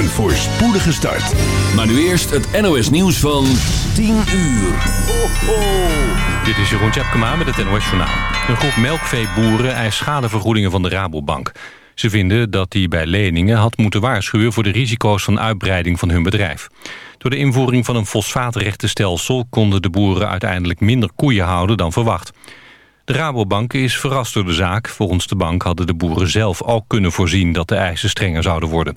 Een voorspoedige start. Maar nu eerst het NOS nieuws van 10 uur. Ho. Dit is Jeroen Tjepkema met het NOS Journaal. Een groep melkveeboeren eist schadevergoedingen van de Rabobank. Ze vinden dat die bij leningen had moeten waarschuwen... voor de risico's van uitbreiding van hun bedrijf. Door de invoering van een fosfaatrechtenstelsel... konden de boeren uiteindelijk minder koeien houden dan verwacht. De Rabobank is verrast door de zaak. Volgens de bank hadden de boeren zelf ook kunnen voorzien... dat de eisen strenger zouden worden.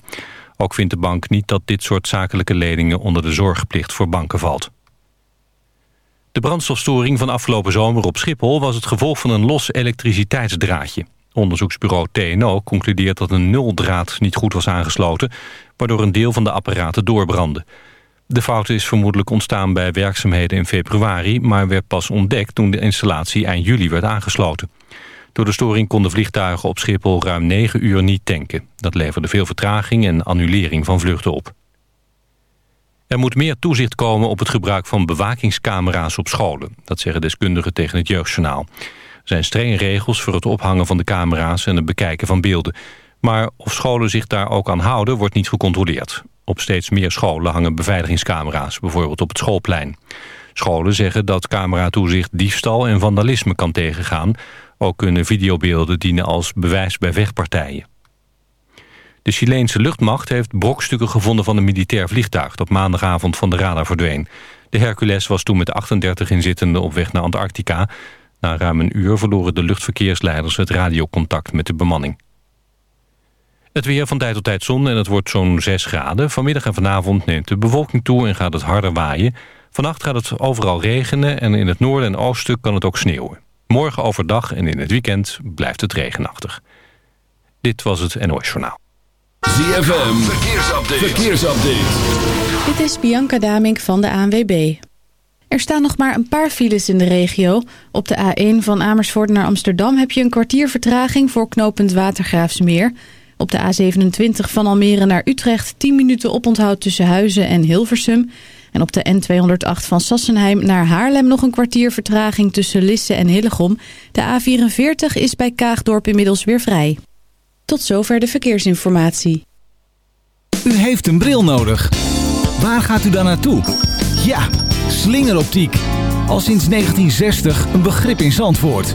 Ook vindt de bank niet dat dit soort zakelijke leningen... onder de zorgplicht voor banken valt. De brandstofstoring van afgelopen zomer op Schiphol... was het gevolg van een los elektriciteitsdraadje. Onderzoeksbureau TNO concludeert dat een nuldraad niet goed was aangesloten... waardoor een deel van de apparaten doorbrandde. De fout is vermoedelijk ontstaan bij werkzaamheden in februari... maar werd pas ontdekt toen de installatie eind juli werd aangesloten. Door de storing konden vliegtuigen op Schiphol ruim 9 uur niet tanken. Dat leverde veel vertraging en annulering van vluchten op. Er moet meer toezicht komen op het gebruik van bewakingscamera's op scholen. Dat zeggen deskundigen tegen het Jeugdjournaal. Er zijn strenge regels voor het ophangen van de camera's en het bekijken van beelden. Maar of scholen zich daar ook aan houden, wordt niet gecontroleerd. Op steeds meer scholen hangen beveiligingscamera's, bijvoorbeeld op het schoolplein. Scholen zeggen dat cameratoezicht diefstal en vandalisme kan tegengaan. Ook kunnen videobeelden dienen als bewijs bij vechtpartijen. De Chileense luchtmacht heeft brokstukken gevonden van een militair vliegtuig... dat maandagavond van de radar verdween. De Hercules was toen met 38 inzittenden op weg naar Antarctica. Na ruim een uur verloren de luchtverkeersleiders het radiocontact met de bemanning. Het weer van tijd tot tijd zon en het wordt zo'n 6 graden. Vanmiddag en vanavond neemt de bewolking toe en gaat het harder waaien. Vannacht gaat het overal regenen en in het noorden en oosten kan het ook sneeuwen. Morgen overdag en in het weekend blijft het regenachtig. Dit was het NOS Journaal. ZFM, verkeersupdate. verkeersupdate. Dit is Bianca Damink van de ANWB. Er staan nog maar een paar files in de regio. Op de A1 van Amersfoort naar Amsterdam heb je een kwartier vertraging voor knooppunt Watergraafsmeer... Op de A27 van Almere naar Utrecht 10 minuten oponthoud tussen Huizen en Hilversum. En op de N208 van Sassenheim naar Haarlem nog een kwartier vertraging tussen Lisse en Hillegom. De A44 is bij Kaagdorp inmiddels weer vrij. Tot zover de verkeersinformatie. U heeft een bril nodig. Waar gaat u dan naartoe? Ja, slingeroptiek. Al sinds 1960 een begrip in Zandvoort.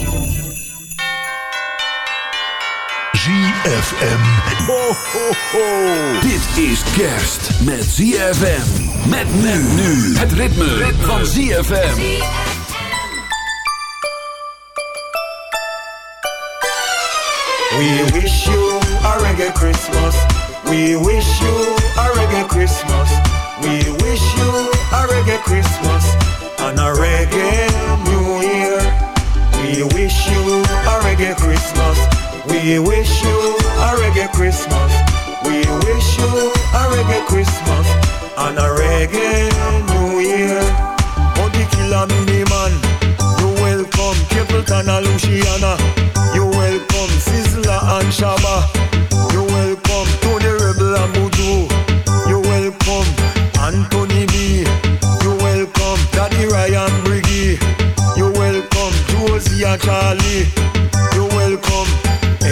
ZFM. Ho, ho, ho. Dit is kerst met ZFM. Met men nu. Het ritme, ritme. van ZFM. We wish you a reggae Christmas. We wish you a reggae Christmas. We wish you a reggae Christmas and a reggae New Year. We wish you a reggae Christmas. We wish you a reggae Christmas. We wish you a reggae Christmas and a reggae New Year. Bounty Killer Beenie Man, you welcome Capleton and Luciano. You welcome Sizzla and Shabba. You welcome Tony Rebel and Buju. You welcome Anthony B. You welcome Daddy Ryan Briggy. You welcome Josie and Charlie.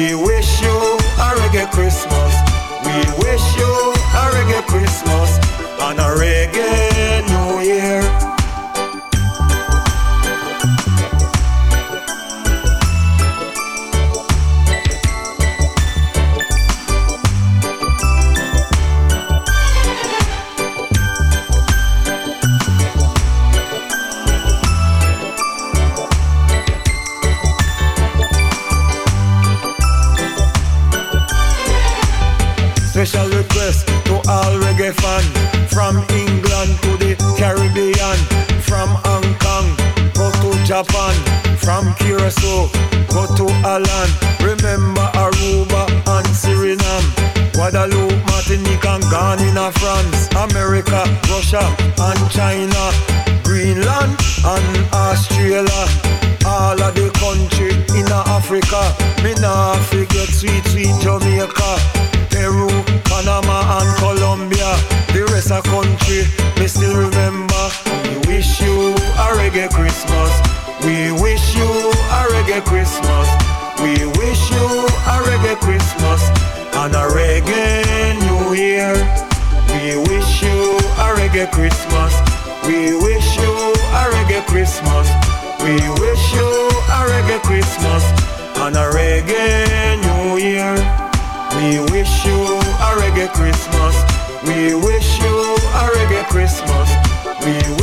We wish you a reggae Christmas. We wish you a reggae Christmas. We wish you a reggae Christmas. We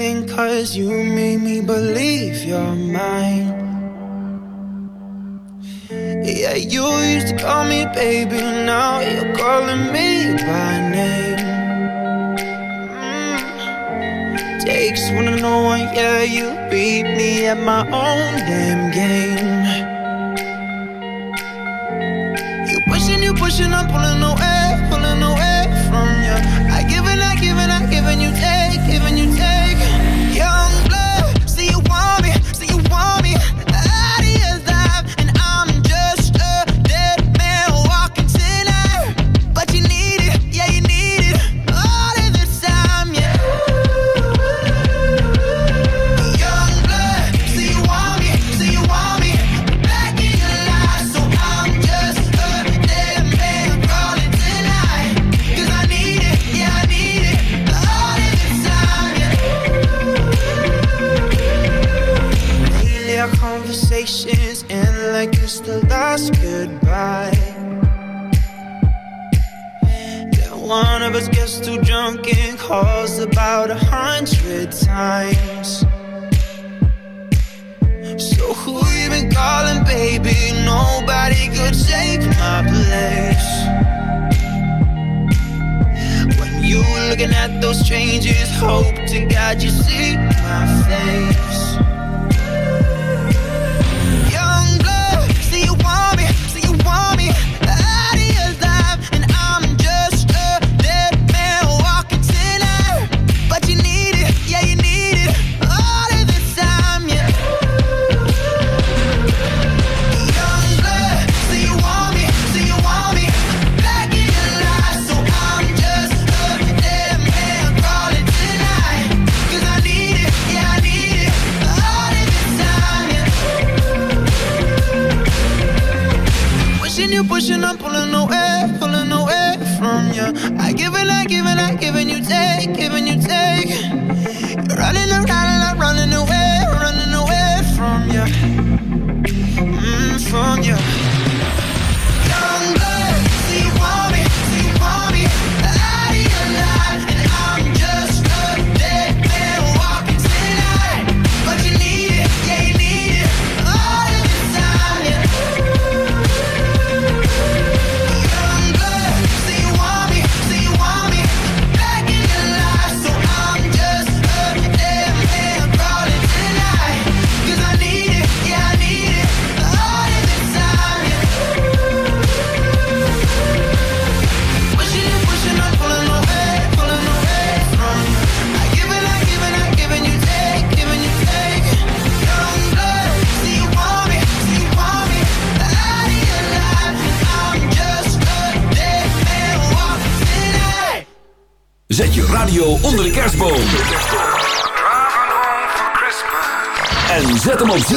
everything cause you made me believe you're mine. Yeah, you used to call me baby, now you're calling me by name. Mm. Takes one to know one, yeah, you beat me at my own damn game. You pushing, you pushing, I'm pulling away, pulling away from you. I give and I give and I give and you take.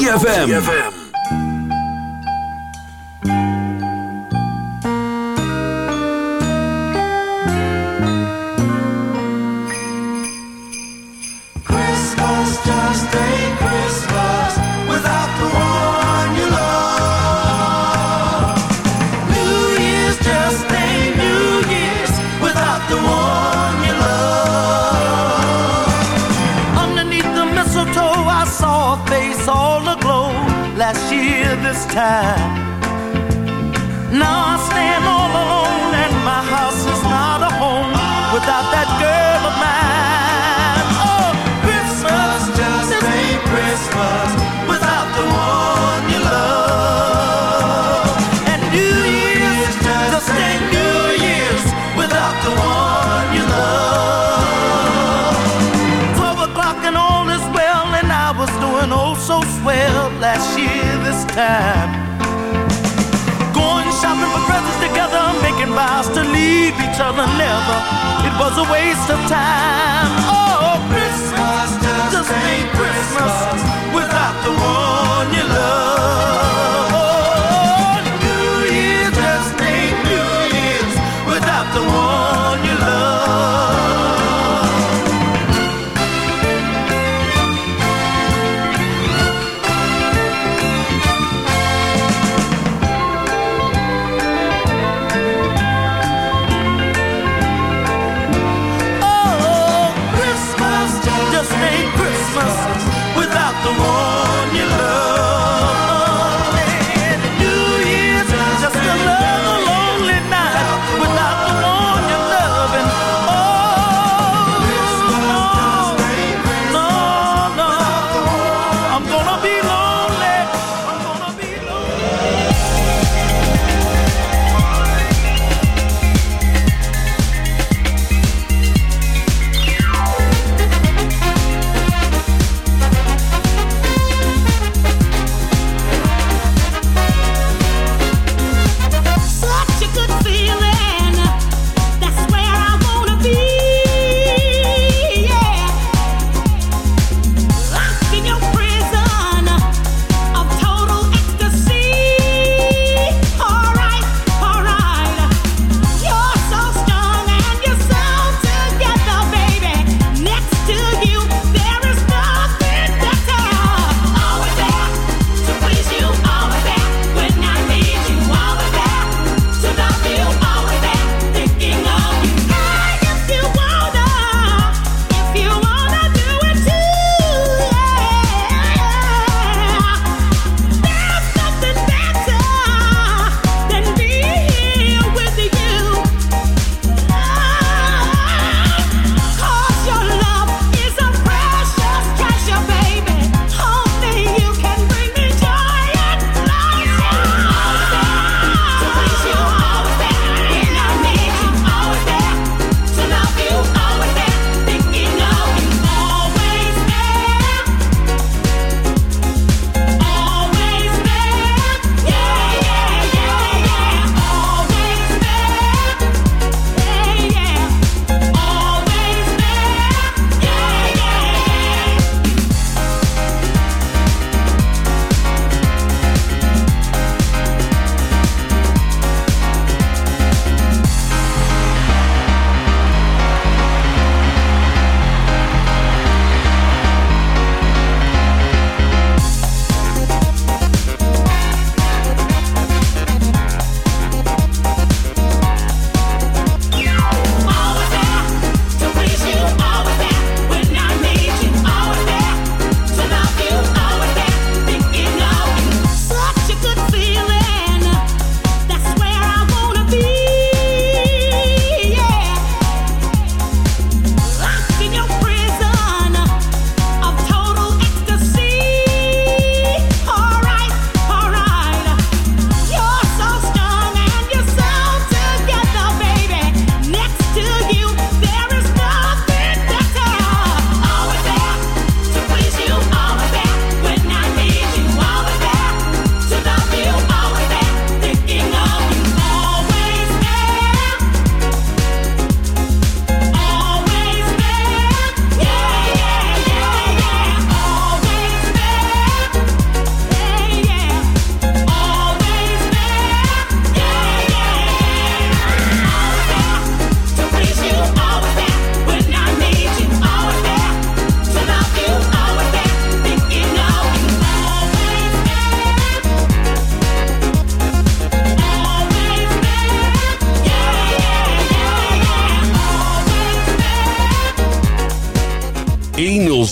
ZFM. time. Going shopping for presents together, making vows to leave each other never. It was a waste of time. Oh, Christmas just, just ain't Christmas, Christmas without the one you love.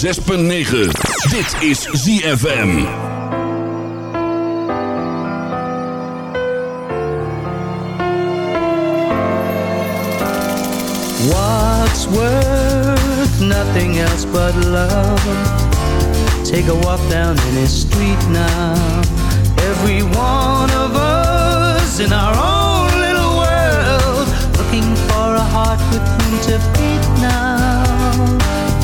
106.9. Dit is ZFM. What's worth nothing else but love? Take a walk down any street now. Every one of us in our own little world. Looking for a heart with whom to beat now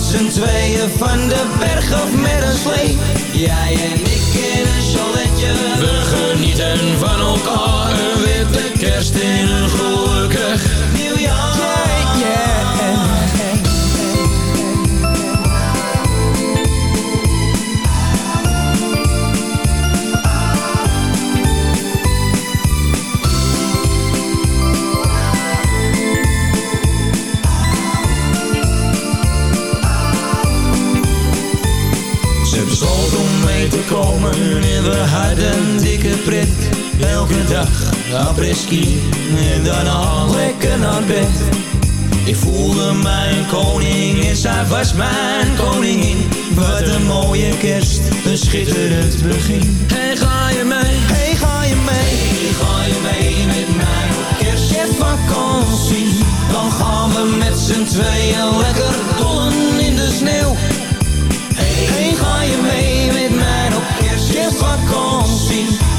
Zijn tweeën van de berg of met een slee. Jij en ik in een chaletje, we genieten van ons Elke dag apres-ski en daarna lekker naar bed. Ik voelde mijn koning en zij was mijn koningin. Wat een mooie kerst, een schitterend begin. Hey, ga je mee? Hey, ga je mee? Hey, ga je mee met mij op kerstvakantie? Dan gaan we met z'n tweeën lekker dollen in de sneeuw. Hey, hey ga je mee met mij?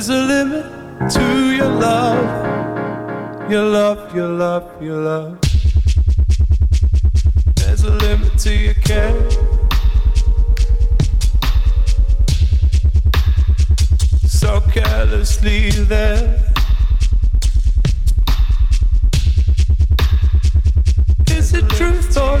There's a limit to your love. Your love, your love, your love. There's a limit to your care. So carelessly there. Is it truth or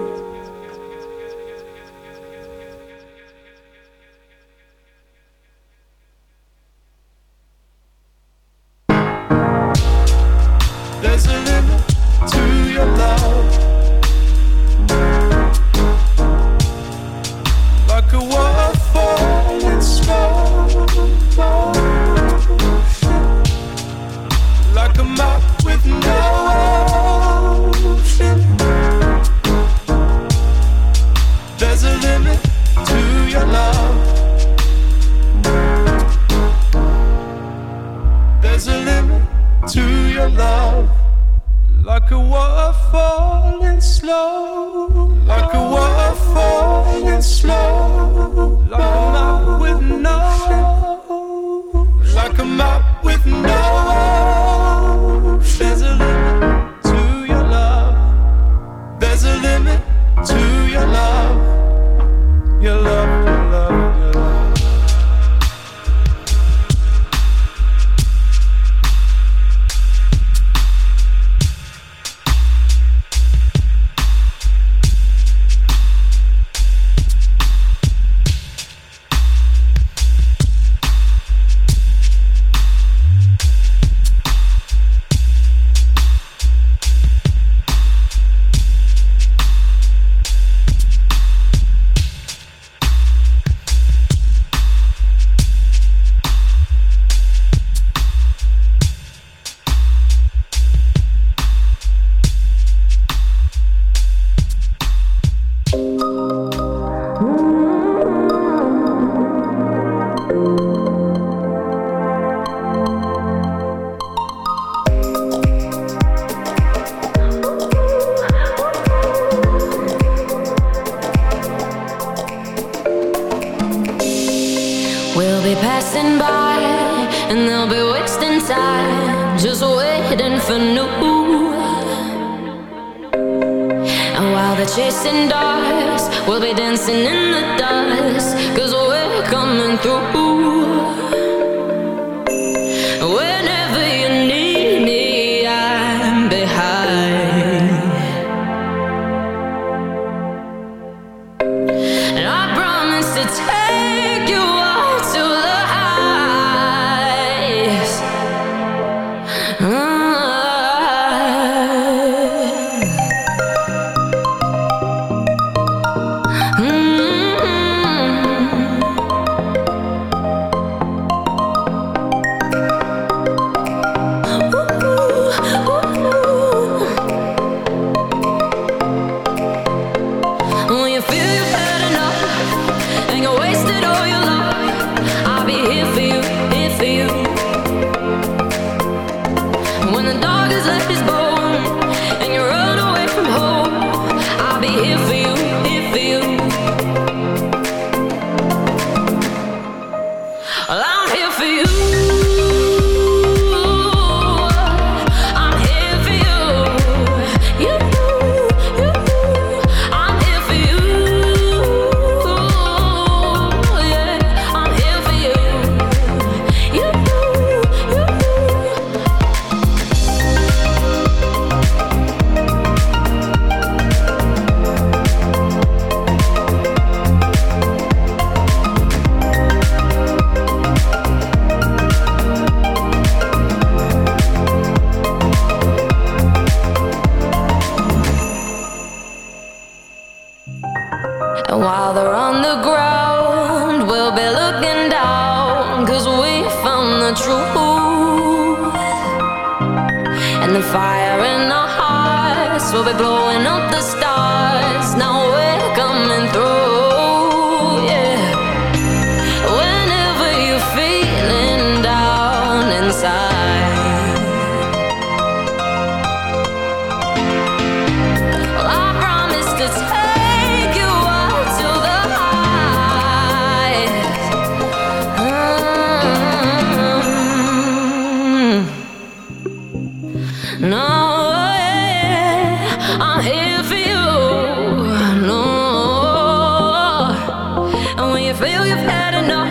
you feel you've had enough.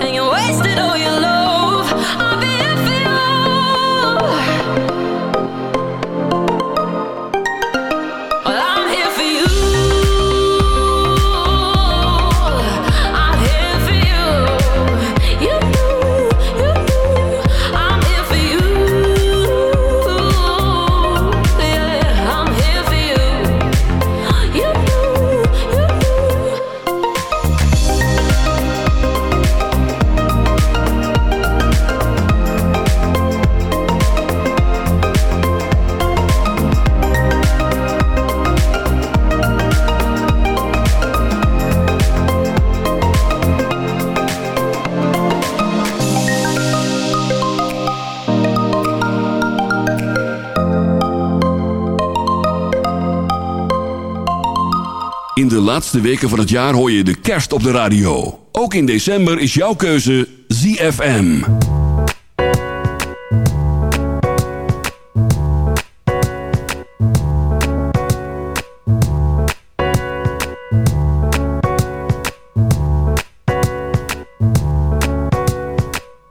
And you wasted all your love. laatste weken van het jaar hoor je de kerst op de radio. Ook in december is jouw keuze ZFM.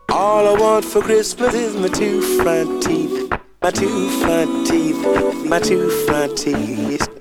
All I want for Christmas is my two front teeth. My two front teeth. My two front teeth.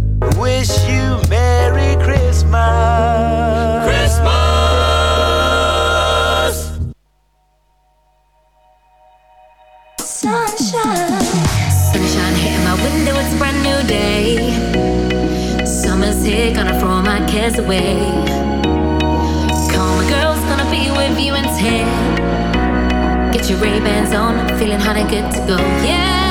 Wish you Merry Christmas. Christmas. Sunshine. Sunshine hitting my window, it's a brand new day. Summer's here, gonna throw my cares away. Call my girls, gonna be with you in ten. Get your Ray-Bans on, feeling kinda good to go, yeah.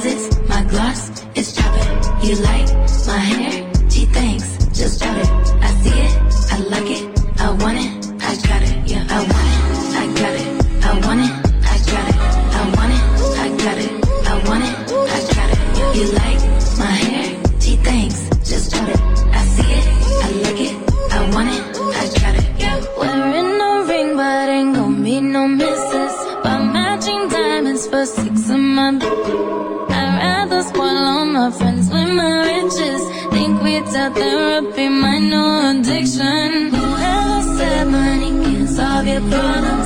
Deposits. My gloss is dropping. You like my hair? She thinks, Just drop it. Solve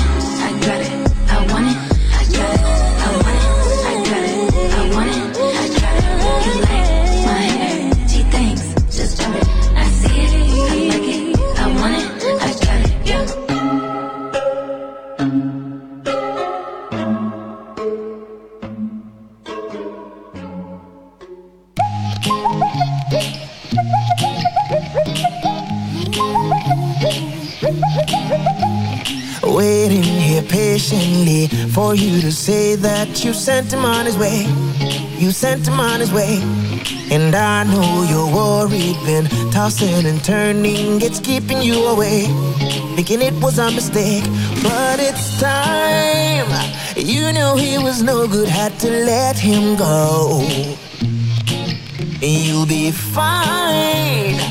Say that you sent him on his way. You sent him on his way. And I know you're worried, been tossing and turning, it's keeping you away. Thinking it was a mistake, but it's time. You knew he was no good, had to let him go. You'll be fine.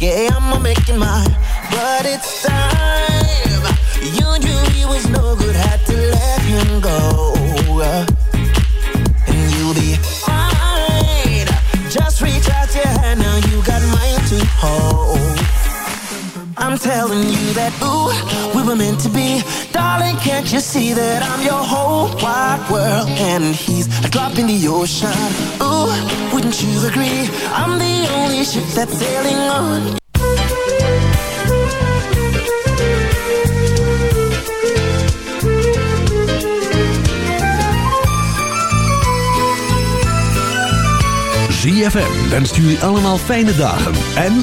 Yeah, I'ma make it mine. But it's time. You knew he was no good. Had to let him go. telling you that ooh, we were meant to be. Darling, can't you see that I'm your whole wide world? And he's a drop in the ocean. Ooh, wouldn't you agree? I'm the only ship that's sailing on. ZFM wenst jullie allemaal fijne dagen en